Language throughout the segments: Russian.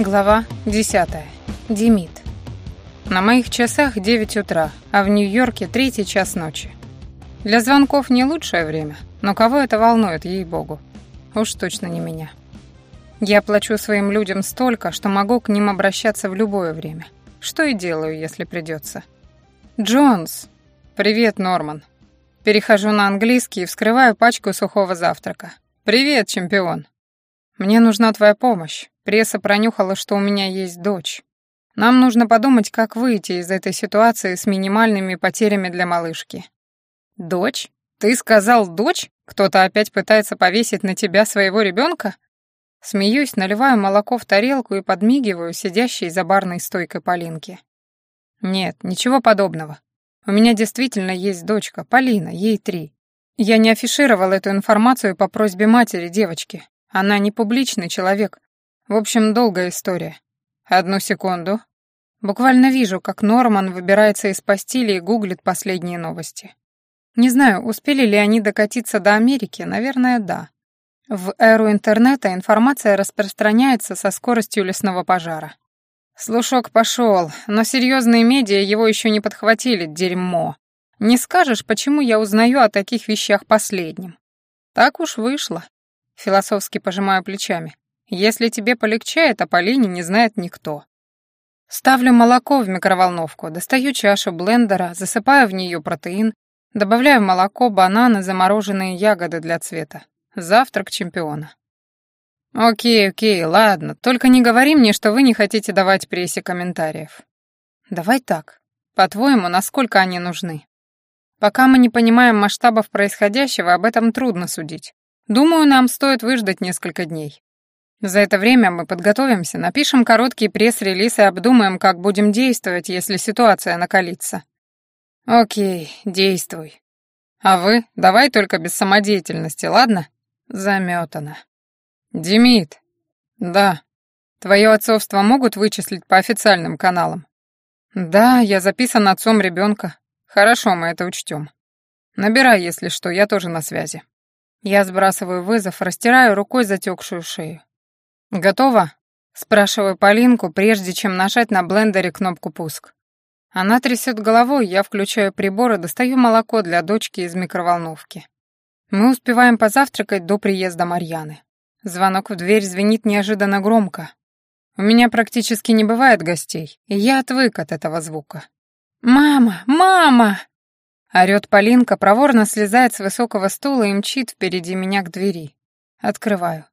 Глава 10. Демид. На моих часах 9 утра, а в Нью-Йорке третий час ночи. Для звонков не лучшее время, но кого это волнует, ей-богу? Уж точно не меня. Я плачу своим людям столько, что могу к ним обращаться в любое время. Что и делаю, если придется. «Джонс!» «Привет, Норман!» Перехожу на английский и вскрываю пачку сухого завтрака. «Привет, чемпион!» «Мне нужна твоя помощь. Пресса пронюхала, что у меня есть дочь. Нам нужно подумать, как выйти из этой ситуации с минимальными потерями для малышки. Дочь? Ты сказал дочь? Кто-то опять пытается повесить на тебя своего ребенка? Смеюсь, наливаю молоко в тарелку и подмигиваю сидящей за барной стойкой Полинки. Нет, ничего подобного. У меня действительно есть дочка, Полина, ей три. Я не афишировал эту информацию по просьбе матери девочки. Она не публичный человек, в общем, долгая история. Одну секунду. Буквально вижу, как Норман выбирается из постели и гуглит последние новости. Не знаю, успели ли они докатиться до Америки, наверное, да. В эру интернета информация распространяется со скоростью лесного пожара. Слушок пошел, но серьезные медиа его еще не подхватили, дерьмо. Не скажешь, почему я узнаю о таких вещах последним. Так уж вышло. Философски пожимаю плечами. Если тебе полегчает, о Полине не знает никто. Ставлю молоко в микроволновку, достаю чашу блендера, засыпаю в нее протеин, добавляю молоко, бананы, замороженные ягоды для цвета. Завтрак чемпиона. Окей, окей, ладно, только не говори мне, что вы не хотите давать прессе комментариев. Давай так. По-твоему, насколько они нужны? Пока мы не понимаем масштабов происходящего, об этом трудно судить. Думаю, нам стоит выждать несколько дней. За это время мы подготовимся, напишем короткий пресс-релиз и обдумаем, как будем действовать, если ситуация накалится. Окей, действуй. А вы давай только без самодеятельности, ладно? Заметано. Демид. Да. Твое отцовство могут вычислить по официальным каналам? Да, я записан отцом ребенка. Хорошо, мы это учтем. Набирай, если что, я тоже на связи. Я сбрасываю вызов, растираю рукой затекшую шею. «Готово?» — спрашиваю Полинку, прежде чем нажать на блендере кнопку «Пуск». Она трясет головой, я включаю прибор и достаю молоко для дочки из микроволновки. Мы успеваем позавтракать до приезда Марьяны. Звонок в дверь звенит неожиданно громко. У меня практически не бывает гостей, и я отвык от этого звука. «Мама! Мама!» Орёт Полинка, проворно слезает с высокого стула и мчит впереди меня к двери. Открываю.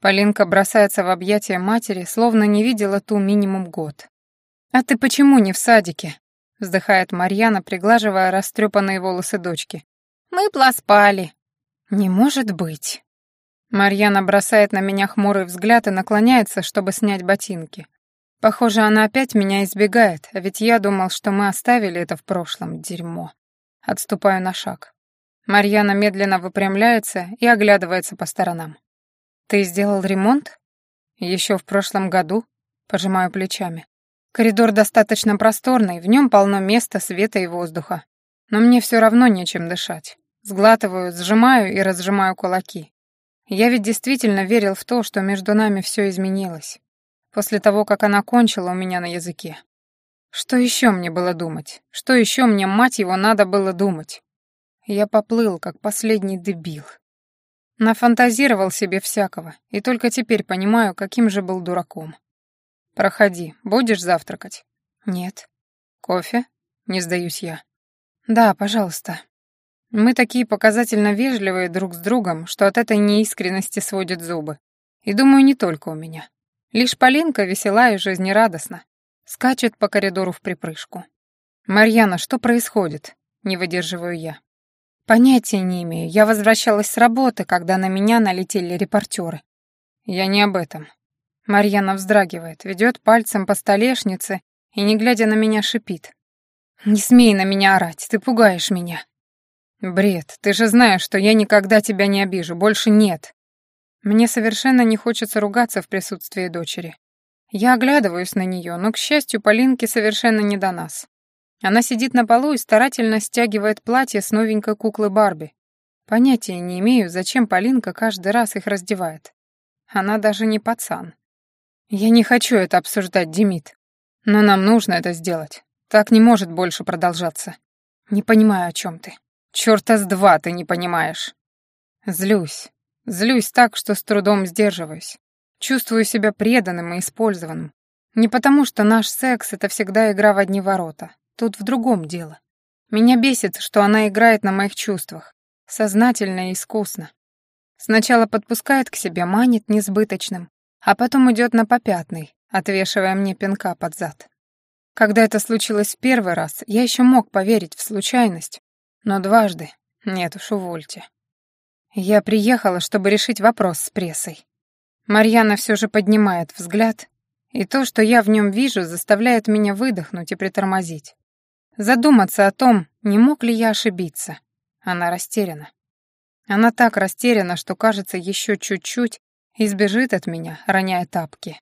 Полинка бросается в объятия матери, словно не видела ту минимум год. «А ты почему не в садике?» — вздыхает Марьяна, приглаживая растрепанные волосы дочки. «Мы пласпали». «Не может быть». Марьяна бросает на меня хмурый взгляд и наклоняется, чтобы снять ботинки. Похоже, она опять меня избегает, а ведь я думал, что мы оставили это в прошлом. Дерьмо. Отступаю на шаг. Марьяна медленно выпрямляется и оглядывается по сторонам. «Ты сделал ремонт?» «Еще в прошлом году», — пожимаю плечами. «Коридор достаточно просторный, в нем полно места, света и воздуха. Но мне все равно нечем дышать. Сглатываю, сжимаю и разжимаю кулаки. Я ведь действительно верил в то, что между нами все изменилось. После того, как она кончила у меня на языке. Что еще мне было думать? Что еще мне, мать его, надо было думать? Я поплыл, как последний дебил. Нафантазировал себе всякого, и только теперь понимаю, каким же был дураком. «Проходи, будешь завтракать?» «Нет». «Кофе?» — не сдаюсь я. «Да, пожалуйста». Мы такие показательно вежливые друг с другом, что от этой неискренности сводят зубы. И думаю, не только у меня. Лишь Полинка весела и жизнерадостна. Скачет по коридору в припрыжку. «Марьяна, что происходит?» — не выдерживаю я. Понятия не имею. Я возвращалась с работы, когда на меня налетели репортеры. Я не об этом. Марьяна вздрагивает, ведет пальцем по столешнице и, не глядя на меня, шипит. «Не смей на меня орать, ты пугаешь меня». «Бред, ты же знаешь, что я никогда тебя не обижу, больше нет». Мне совершенно не хочется ругаться в присутствии дочери. Я оглядываюсь на нее, но, к счастью, Полинке совершенно не до нас. Она сидит на полу и старательно стягивает платье с новенькой куклы Барби. Понятия не имею, зачем Полинка каждый раз их раздевает. Она даже не пацан. «Я не хочу это обсуждать, Демид. Но нам нужно это сделать. Так не может больше продолжаться. Не понимаю, о чем ты. Чёрта с два ты не понимаешь. Злюсь. Злюсь так, что с трудом сдерживаюсь. Чувствую себя преданным и использованным. Не потому, что наш секс — это всегда игра в одни ворота. Тут в другом дело. Меня бесит, что она играет на моих чувствах. Сознательно и искусно. Сначала подпускает к себе, манит несбыточным, а потом идет на попятный, отвешивая мне пинка под зад. Когда это случилось в первый раз, я еще мог поверить в случайность, но дважды нет уж, увольте. Я приехала, чтобы решить вопрос с прессой. Марьяна все же поднимает взгляд, и то, что я в нем вижу, заставляет меня выдохнуть и притормозить. Задуматься о том, не мог ли я ошибиться. Она растеряна. Она так растеряна, что, кажется, еще чуть-чуть и сбежит от меня, роняя тапки.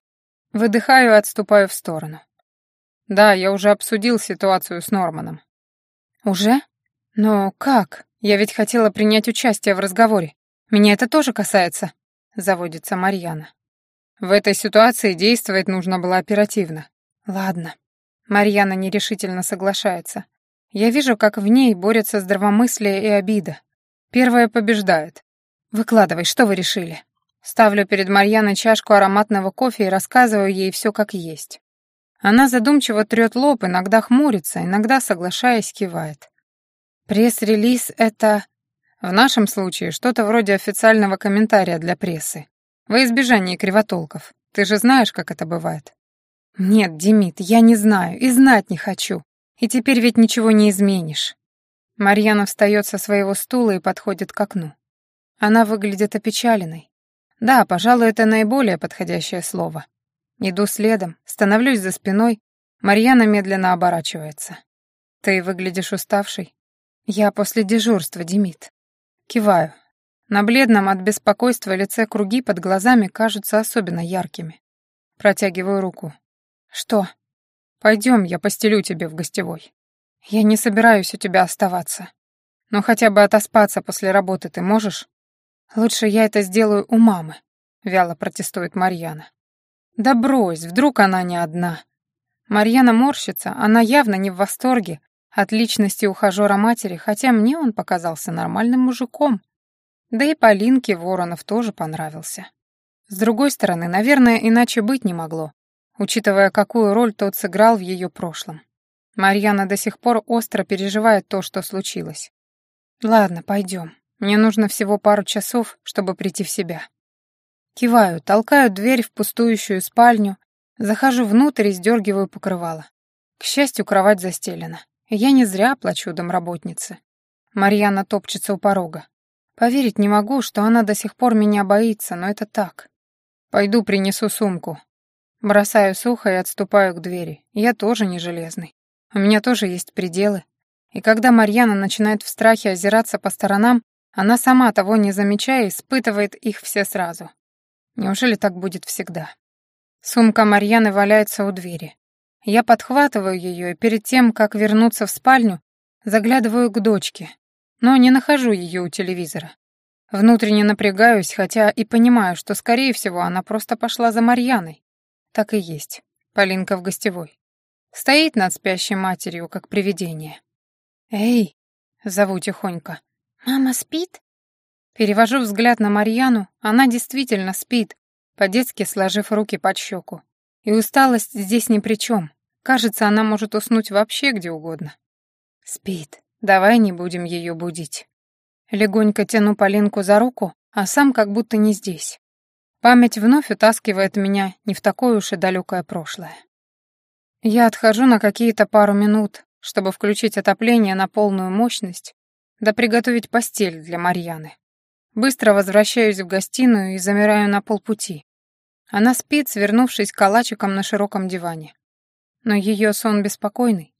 Выдыхаю и отступаю в сторону. Да, я уже обсудил ситуацию с Норманом. Уже? Но как? Я ведь хотела принять участие в разговоре. Меня это тоже касается, заводится Марьяна. В этой ситуации действовать нужно было оперативно. Ладно. Марьяна нерешительно соглашается. Я вижу, как в ней борются здравомыслие и обида. Первая побеждает. Выкладывай, что вы решили? Ставлю перед Марьяной чашку ароматного кофе и рассказываю ей все как есть. Она задумчиво трет лоб, иногда хмурится, иногда, соглашаясь, кивает. Пресс-релиз — это... В нашем случае что-то вроде официального комментария для прессы. Во избежание кривотолков. Ты же знаешь, как это бывает. Нет, Демид, я не знаю и знать не хочу. И теперь ведь ничего не изменишь. Марьяна встает со своего стула и подходит к окну. Она выглядит опечаленной. Да, пожалуй, это наиболее подходящее слово. Иду следом, становлюсь за спиной. Марьяна медленно оборачивается. Ты выглядишь уставшей. Я после дежурства, Демид. Киваю, на бледном от беспокойства лице круги под глазами кажутся особенно яркими. Протягиваю руку. «Что?» «Пойдем, я постелю тебе в гостевой. Я не собираюсь у тебя оставаться. Но хотя бы отоспаться после работы ты можешь?» «Лучше я это сделаю у мамы», — вяло протестует Марьяна. «Да брось, вдруг она не одна». Марьяна морщится, она явно не в восторге от личности ухажера матери, хотя мне он показался нормальным мужиком. Да и Полинке Воронов тоже понравился. С другой стороны, наверное, иначе быть не могло, учитывая, какую роль тот сыграл в ее прошлом. Марьяна до сих пор остро переживает то, что случилось. «Ладно, пойдем. Мне нужно всего пару часов, чтобы прийти в себя». Киваю, толкаю дверь в пустующую спальню, захожу внутрь и сдергиваю покрывало. К счастью, кровать застелена. Я не зря плачу домработнице. Марьяна топчется у порога. Поверить не могу, что она до сих пор меня боится, но это так. Пойду принесу сумку. Бросаю сухо и отступаю к двери. Я тоже не железный. У меня тоже есть пределы. И когда Марьяна начинает в страхе озираться по сторонам, она сама того не замечая, испытывает их все сразу. Неужели так будет всегда? Сумка Марьяны валяется у двери. Я подхватываю ее и перед тем, как вернуться в спальню, заглядываю к дочке, но не нахожу ее у телевизора. Внутренне напрягаюсь, хотя и понимаю, что, скорее всего, она просто пошла за Марьяной. Так и есть. Полинка в гостевой. Стоит над спящей матерью, как привидение. «Эй!» — зову тихонько. «Мама спит?» Перевожу взгляд на Марьяну, она действительно спит, по-детски сложив руки под щеку. И усталость здесь ни при чем. Кажется, она может уснуть вообще где угодно. Спит. Давай не будем ее будить. Легонько тяну Полинку за руку, а сам как будто не здесь. Память вновь утаскивает меня не в такое уж и далекое прошлое. Я отхожу на какие-то пару минут, чтобы включить отопление на полную мощность, да приготовить постель для Марьяны. Быстро возвращаюсь в гостиную и замираю на полпути. Она спит, свернувшись калачиком на широком диване. Но ее сон беспокойный.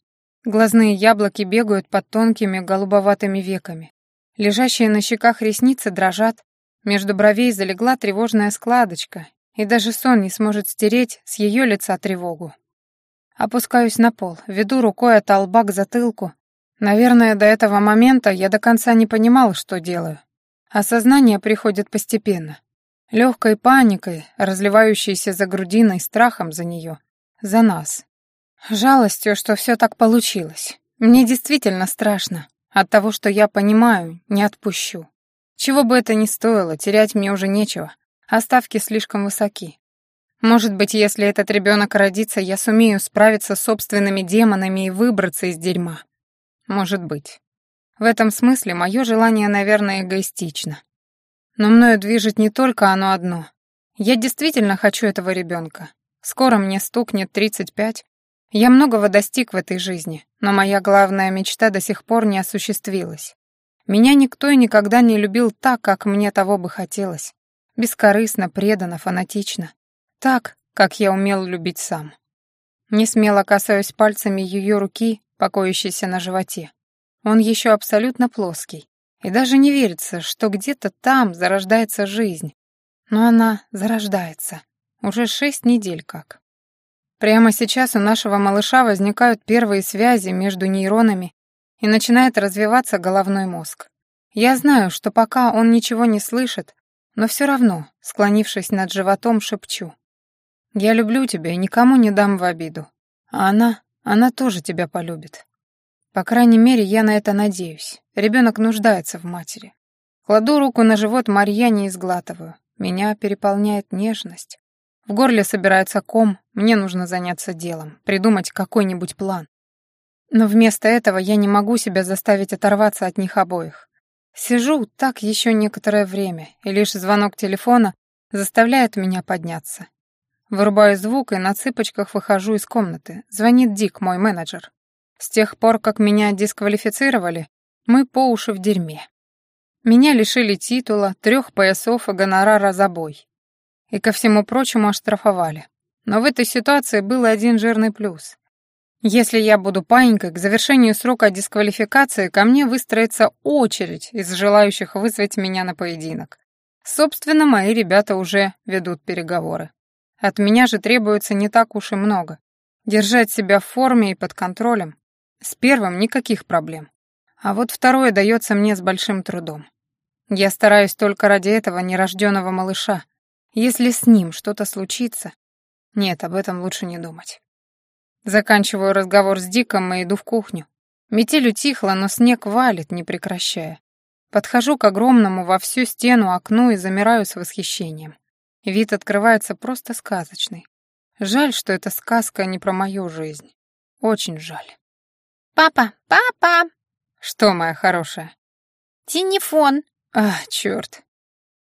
Глазные яблоки бегают под тонкими голубоватыми веками. Лежащие на щеках ресницы дрожат, между бровей залегла тревожная складочка, и даже сон не сможет стереть с ее лица тревогу. Опускаюсь на пол, веду рукой от лба к затылку. Наверное, до этого момента я до конца не понимал, что делаю. Осознание приходит постепенно. Легкой паникой, разливающейся за грудиной страхом за нее, за нас. Жалостью, что все так получилось. Мне действительно страшно. От того, что я понимаю, не отпущу. Чего бы это ни стоило, терять мне уже нечего. Оставки слишком высоки. Может быть, если этот ребенок родится, я сумею справиться с собственными демонами и выбраться из дерьма. Может быть. В этом смысле мое желание, наверное, эгоистично. Но мною движет не только оно одно. Я действительно хочу этого ребенка. Скоро мне стукнет 35, я многого достиг в этой жизни, но моя главная мечта до сих пор не осуществилась. Меня никто и никогда не любил так, как мне того бы хотелось. Бескорыстно, преданно, фанатично. Так, как я умел любить сам. Не смело касаюсь пальцами ее руки, покоящейся на животе. Он еще абсолютно плоский. И даже не верится, что где-то там зарождается жизнь. Но она зарождается. Уже шесть недель как. Прямо сейчас у нашего малыша возникают первые связи между нейронами и начинает развиваться головной мозг. Я знаю, что пока он ничего не слышит, но все равно, склонившись над животом, шепчу. «Я люблю тебя и никому не дам в обиду. А она, она тоже тебя полюбит. По крайней мере, я на это надеюсь. Ребенок нуждается в матери. Кладу руку на живот Марьяне и сглатываю. Меня переполняет нежность. В горле собирается ком, мне нужно заняться делом, придумать какой-нибудь план. Но вместо этого я не могу себя заставить оторваться от них обоих. Сижу так еще некоторое время, и лишь звонок телефона заставляет меня подняться. Вырубаю звук и на цыпочках выхожу из комнаты. Звонит Дик, мой менеджер. С тех пор, как меня дисквалифицировали, мы по уши в дерьме. Меня лишили титула, трех поясов и гонорара за бой и ко всему прочему оштрафовали. Но в этой ситуации был один жирный плюс. Если я буду паинькой, к завершению срока дисквалификации ко мне выстроится очередь из желающих вызвать меня на поединок. Собственно, мои ребята уже ведут переговоры. От меня же требуется не так уж и много. Держать себя в форме и под контролем. С первым никаких проблем. А вот второе дается мне с большим трудом. Я стараюсь только ради этого нерожденного малыша, если с ним что-то случится... Нет, об этом лучше не думать. Заканчиваю разговор с Диком и иду в кухню. Метель утихла, но снег валит, не прекращая. Подхожу к огромному во всю стену окну и замираю с восхищением. Вид открывается просто сказочный. Жаль, что эта сказка не про мою жизнь. Очень жаль. «Папа, папа!» «Что, моя хорошая?» «Телефон!» «А, черт!»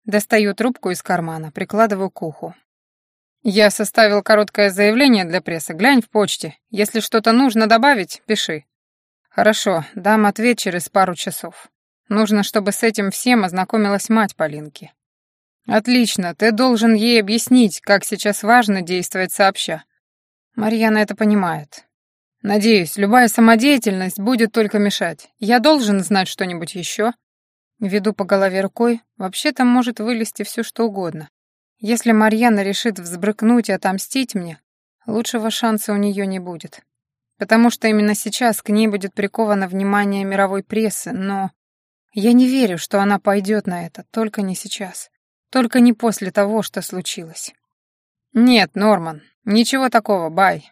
Достаю трубку из кармана, прикладываю к уху. «Я составил короткое заявление для прессы. Глянь в почте. Если что-то нужно добавить, пиши». «Хорошо, дам ответ через пару часов. Нужно, чтобы с этим всем ознакомилась мать Полинки». «Отлично, ты должен ей объяснить, как сейчас важно действовать сообща». Марьяна это понимает. «Надеюсь, любая самодеятельность будет только мешать. Я должен знать что-нибудь еще?» Веду по голове рукой, вообще-то может вылезти все что угодно. Если Марьяна решит взбрыкнуть и отомстить мне, лучшего шанса у нее не будет. Потому что именно сейчас к ней будет приковано внимание мировой прессы, но я не верю, что она пойдет на это, только не сейчас. Только не после того, что случилось. Нет, Норман, ничего такого, бай.